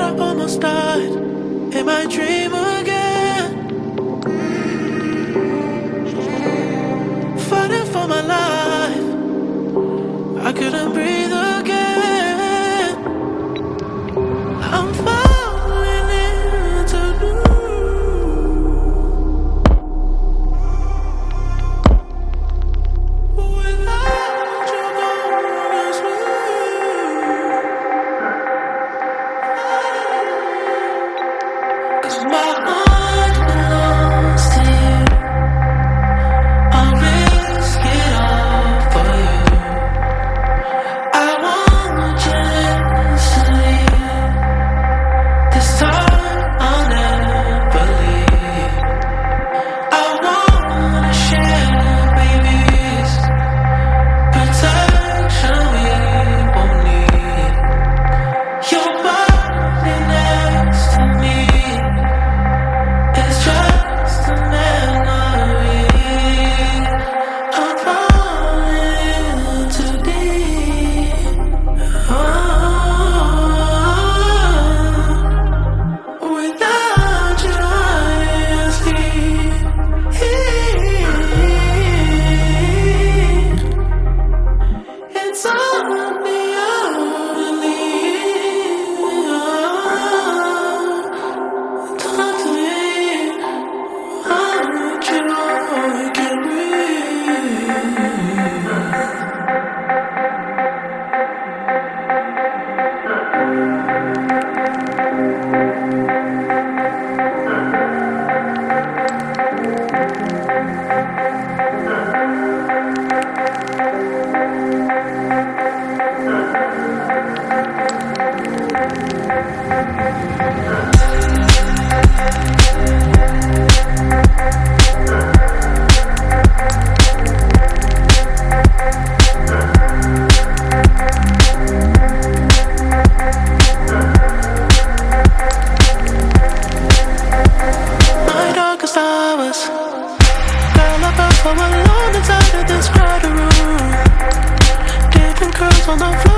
I almost died in my dream again. Fighting for my life, I couldn't breathe.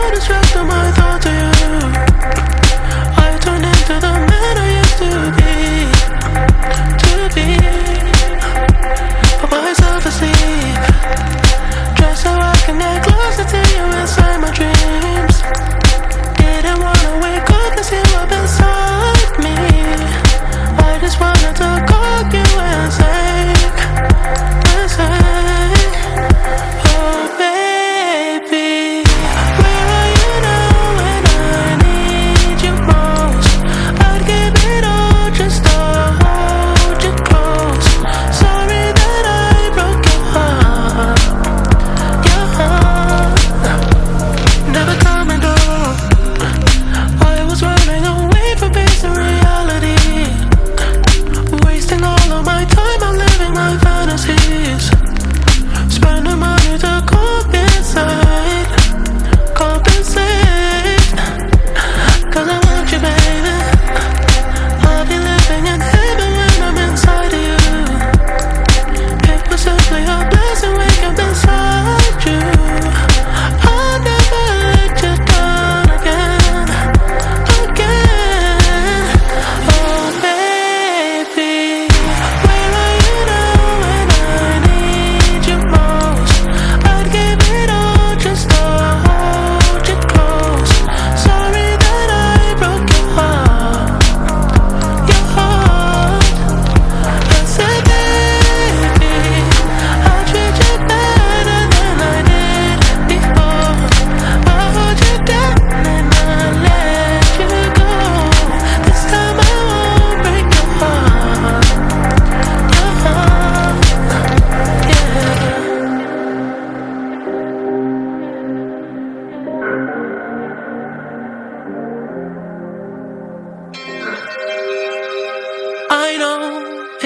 all distracted my thoughts to you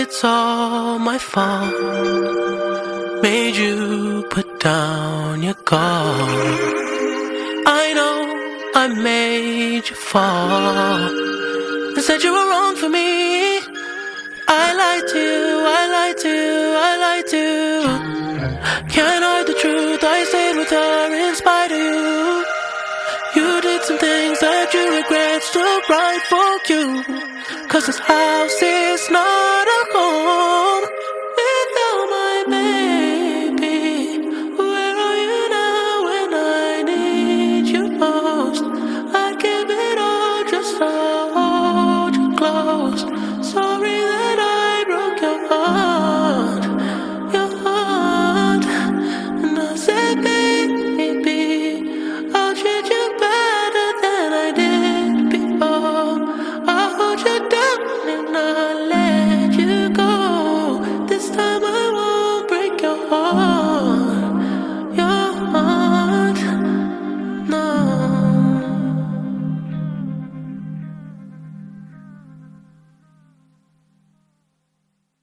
it's all my fault. Made you put down your guard. I know I made you fall. And said you were wrong for me. I lied to you, I lied to you, I lied to you. Can't hide the truth, I stayed with her in spite of you. You did some things that you regret, still right for you. Cause this house is not